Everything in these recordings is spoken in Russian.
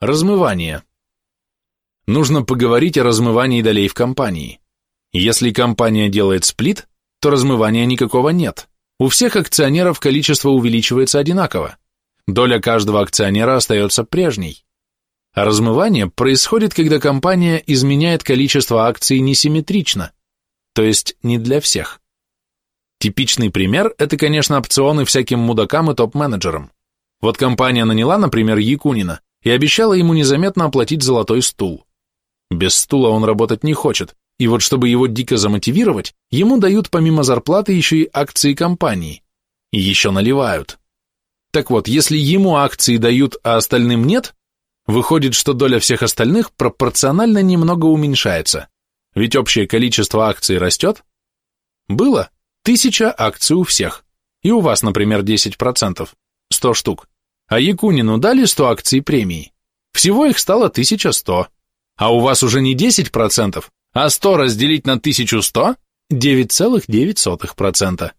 Размывание. Нужно поговорить о размывании долей в компании. Если компания делает сплит, то размывания никакого нет. У всех акционеров количество увеличивается одинаково. Доля каждого акционера остается прежней. А размывание происходит, когда компания изменяет количество акций несимметрично, то есть не для всех. Типичный пример – это, конечно, опционы всяким мудакам и топ-менеджерам. Вот компания наняла, например, Якунина и обещала ему незаметно оплатить золотой стул. Без стула он работать не хочет, и вот чтобы его дико замотивировать, ему дают помимо зарплаты еще и акции компании. И еще наливают. Так вот, если ему акции дают, а остальным нет, выходит, что доля всех остальных пропорционально немного уменьшается. Ведь общее количество акций растет. Было тысяча акций у всех. И у вас, например, 10%, 100 штук. А Якунину дали 100 акций премии. Всего их стало 1100. А у вас уже не 10%, а 100 разделить на 1100 – 9,9%.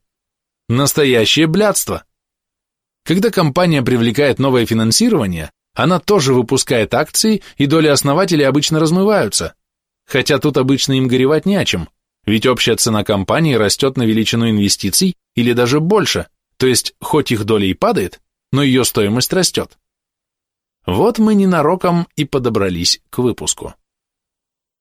Настоящее блядство. Когда компания привлекает новое финансирование, она тоже выпускает акции, и доли основателей обычно размываются. Хотя тут обычно им горевать не о чем, ведь общая цена компании растет на величину инвестиций или даже больше, то есть хоть их доля и падает, но ее стоимость растет. Вот мы ненароком и подобрались к выпуску.